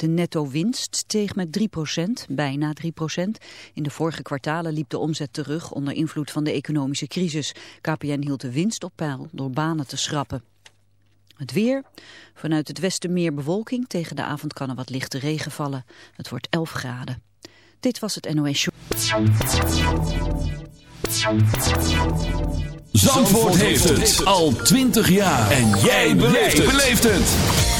De netto-winst steeg met 3% bijna 3% In de vorige kwartalen liep de omzet terug onder invloed van de economische crisis. KPN hield de winst op peil door banen te schrappen. Het weer. Vanuit het westen meer bewolking. Tegen de avond kan er wat lichte regen vallen. Het wordt 11 graden. Dit was het NOS Show. Zandvoort heeft het al 20 jaar. En jij beleeft het.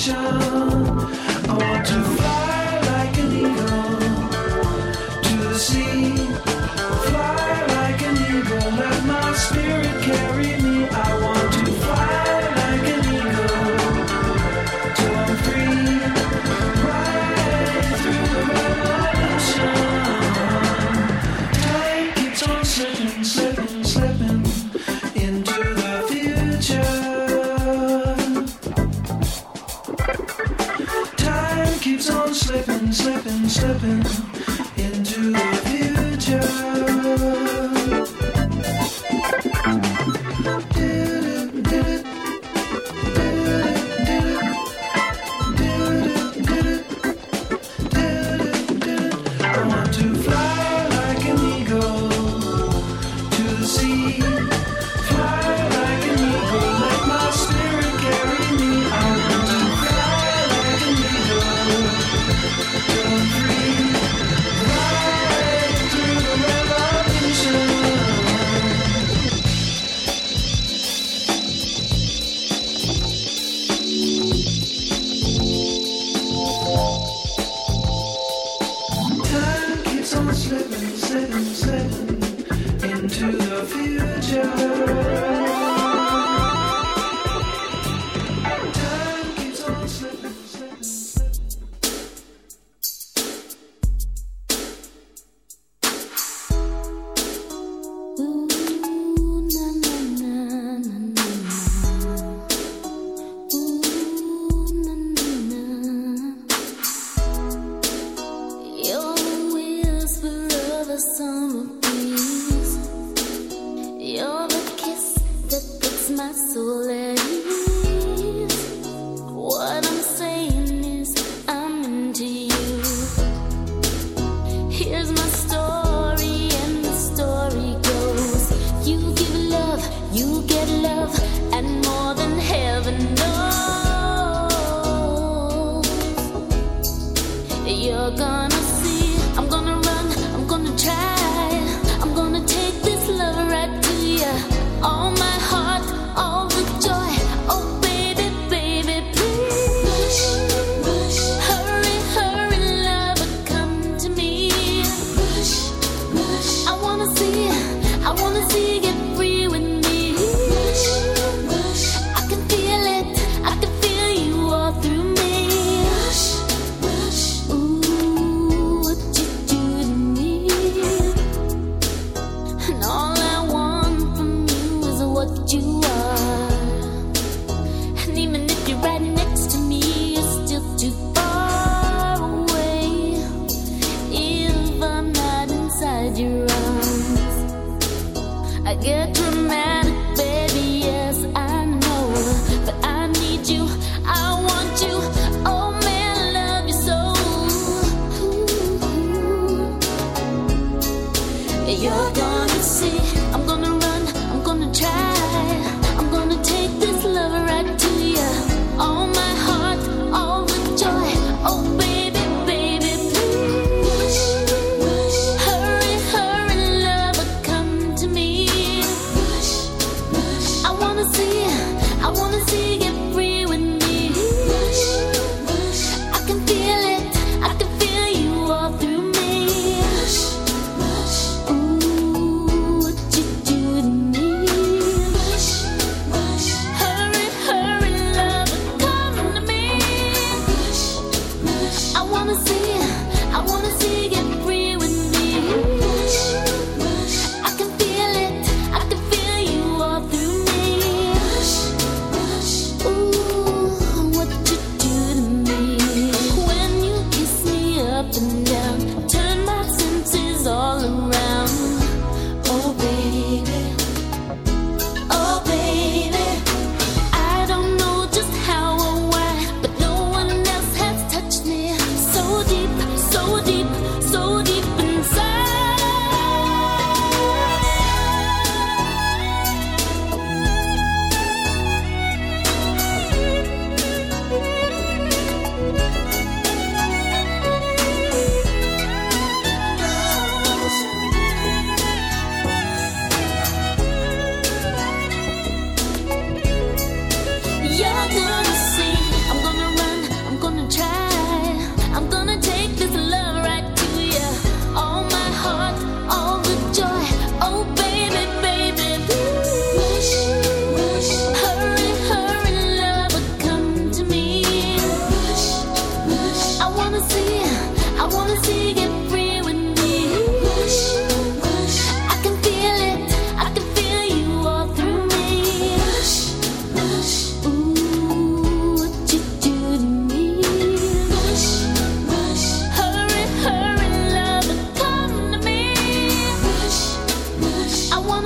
Sunshine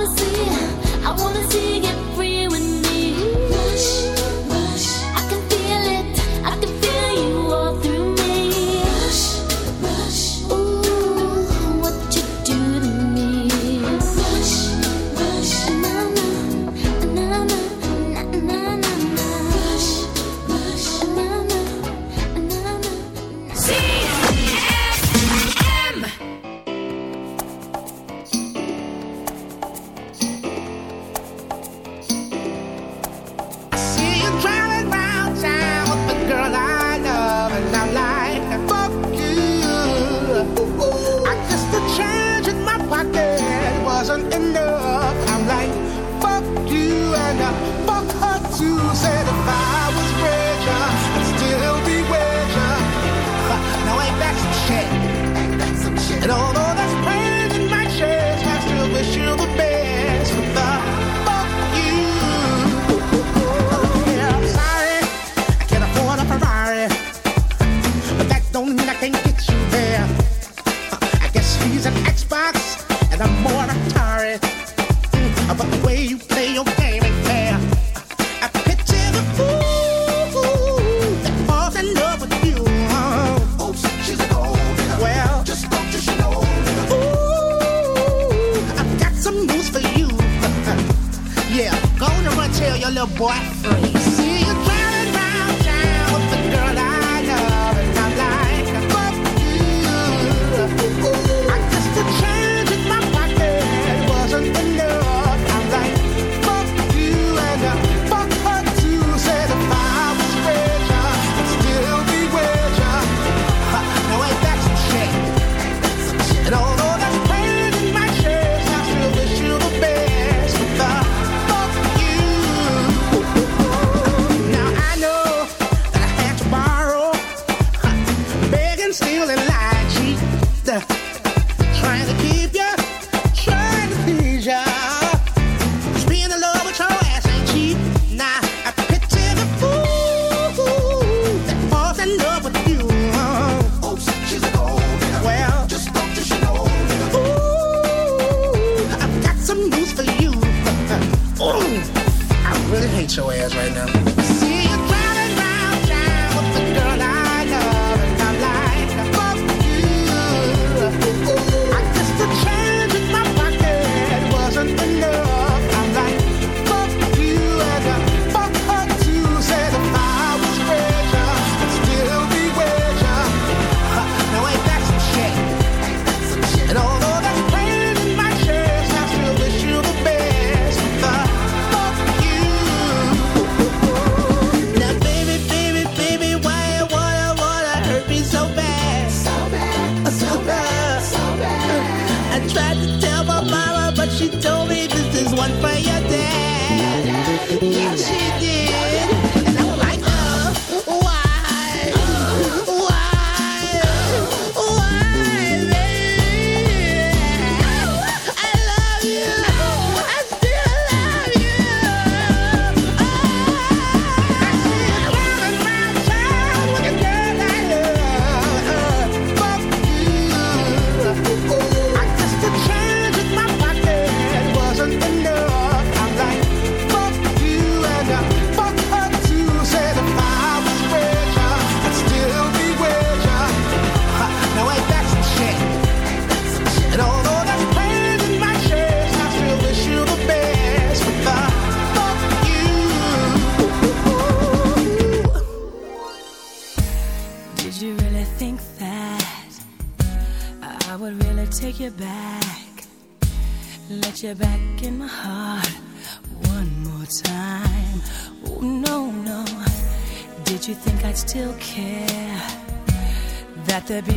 wanna see, I wanna see it.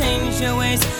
change your ways.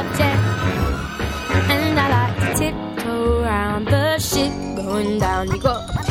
And I like to tiptoe around the shit going down. You go.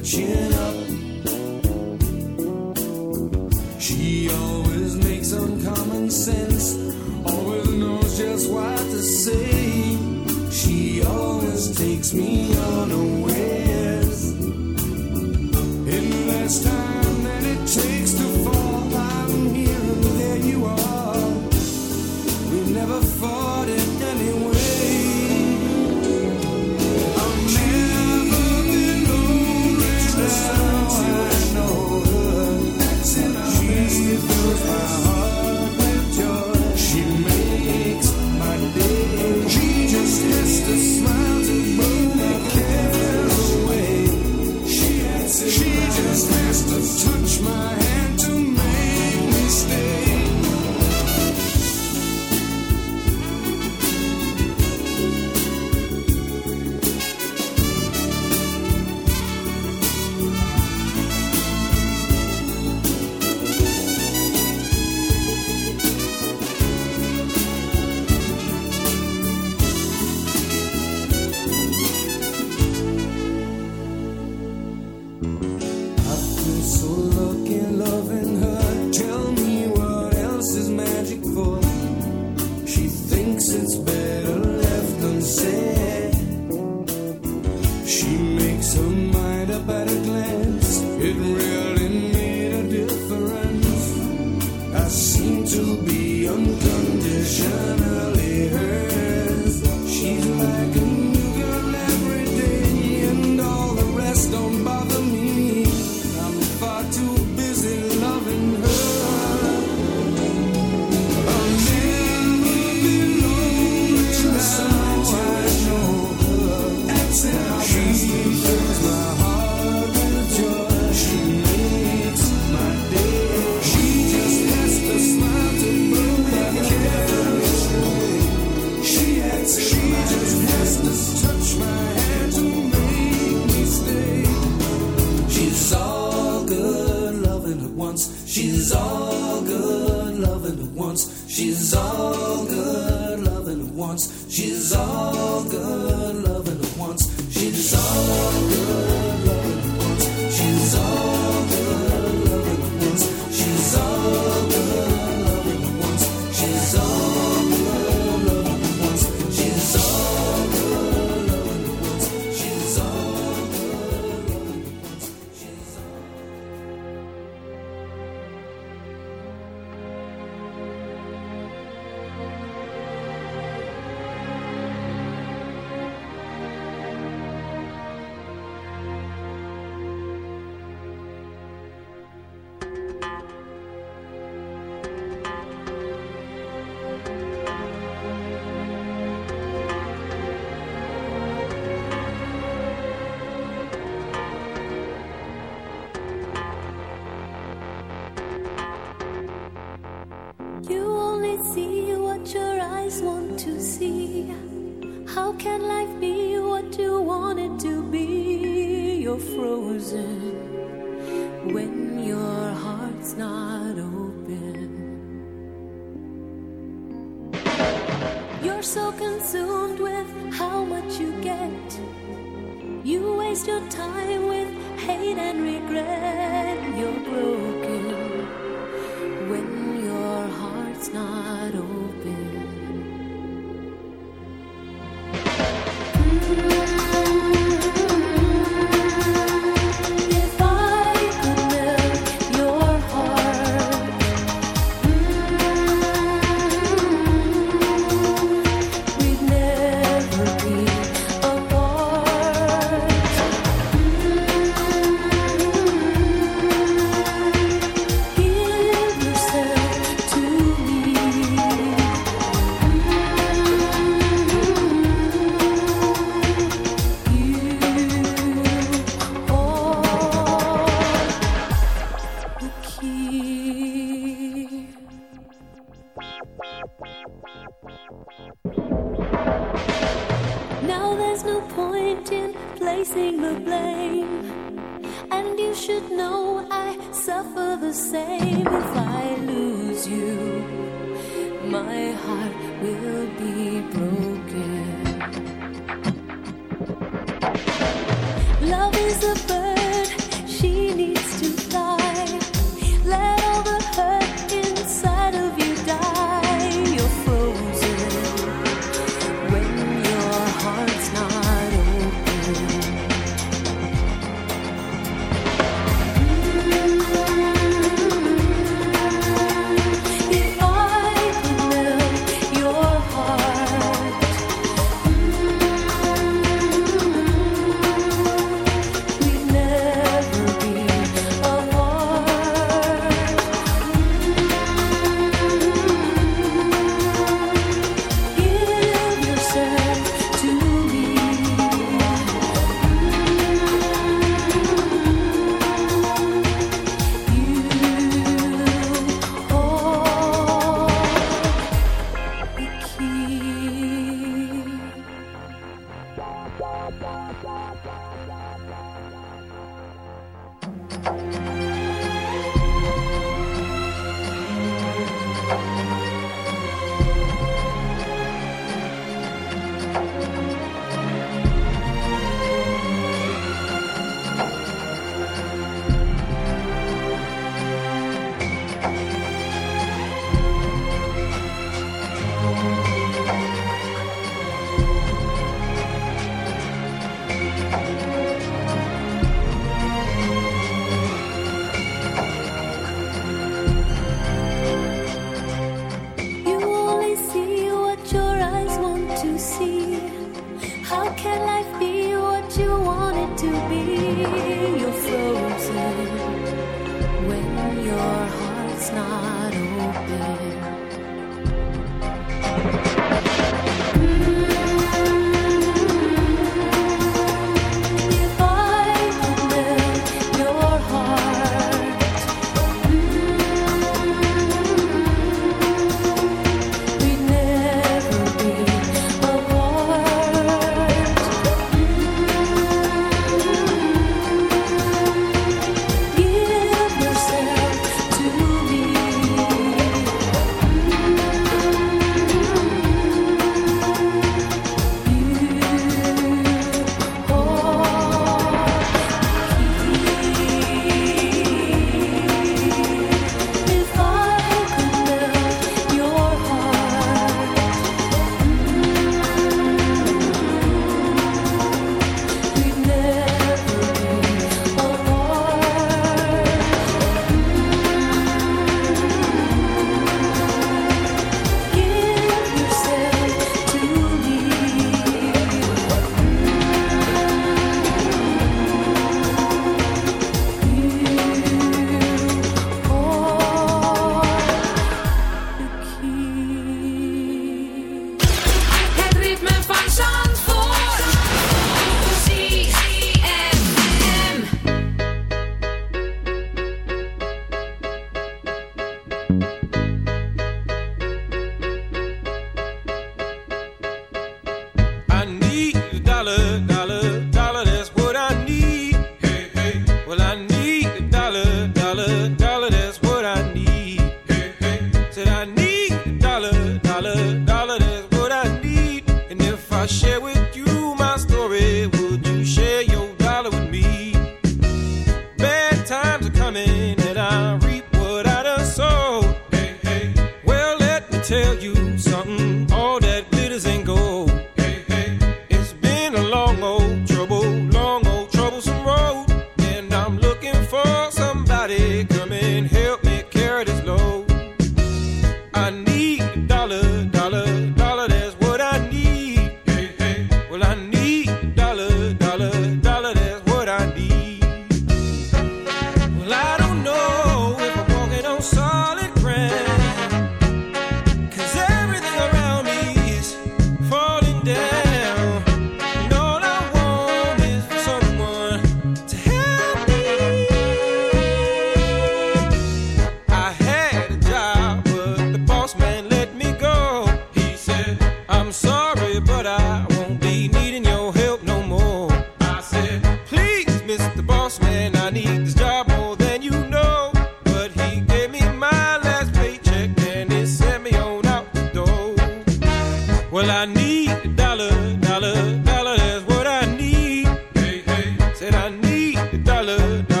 colored.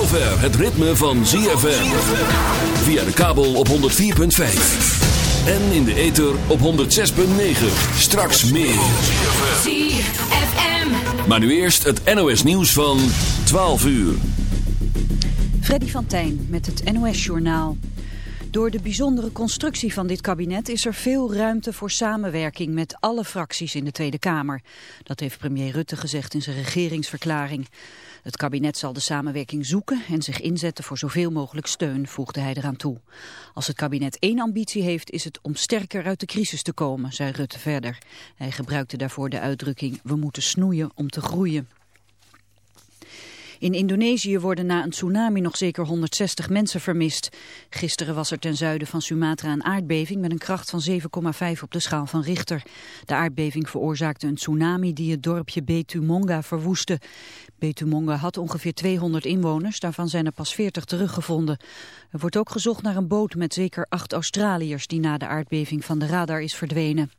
zover het ritme van ZFM. Via de kabel op 104.5. En in de ether op 106.9. Straks meer. ZFM. Maar nu eerst het NOS nieuws van 12 uur. Freddy van Tijn met het NOS Journaal. Door de bijzondere constructie van dit kabinet is er veel ruimte voor samenwerking met alle fracties in de Tweede Kamer. Dat heeft premier Rutte gezegd in zijn regeringsverklaring. Het kabinet zal de samenwerking zoeken en zich inzetten voor zoveel mogelijk steun, voegde hij eraan toe. Als het kabinet één ambitie heeft, is het om sterker uit de crisis te komen, zei Rutte verder. Hij gebruikte daarvoor de uitdrukking, we moeten snoeien om te groeien. In Indonesië worden na een tsunami nog zeker 160 mensen vermist. Gisteren was er ten zuiden van Sumatra een aardbeving met een kracht van 7,5 op de schaal van Richter. De aardbeving veroorzaakte een tsunami die het dorpje Betumonga verwoestte. Betumonga had ongeveer 200 inwoners, daarvan zijn er pas 40 teruggevonden. Er wordt ook gezocht naar een boot met zeker acht Australiërs die na de aardbeving van de radar is verdwenen.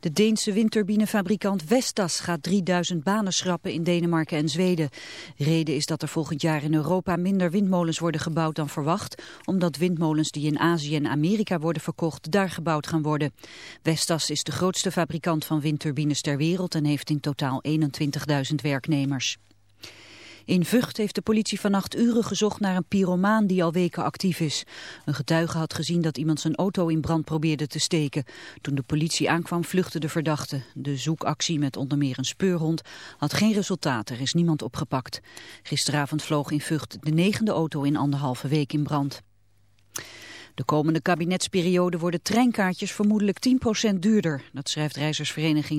De Deense windturbinefabrikant Vestas gaat 3000 banen schrappen in Denemarken en Zweden. Reden is dat er volgend jaar in Europa minder windmolens worden gebouwd dan verwacht, omdat windmolens die in Azië en Amerika worden verkocht daar gebouwd gaan worden. Vestas is de grootste fabrikant van windturbines ter wereld en heeft in totaal 21.000 werknemers. In Vught heeft de politie vannacht uren gezocht naar een pyromaan die al weken actief is. Een getuige had gezien dat iemand zijn auto in brand probeerde te steken. Toen de politie aankwam vluchtte de verdachte. De zoekactie met onder meer een speurhond had geen resultaat. Er is niemand opgepakt. Gisteravond vloog in Vught de negende auto in anderhalve week in brand. De komende kabinetsperiode worden treinkaartjes vermoedelijk 10% duurder. Dat schrijft reizigersvereniging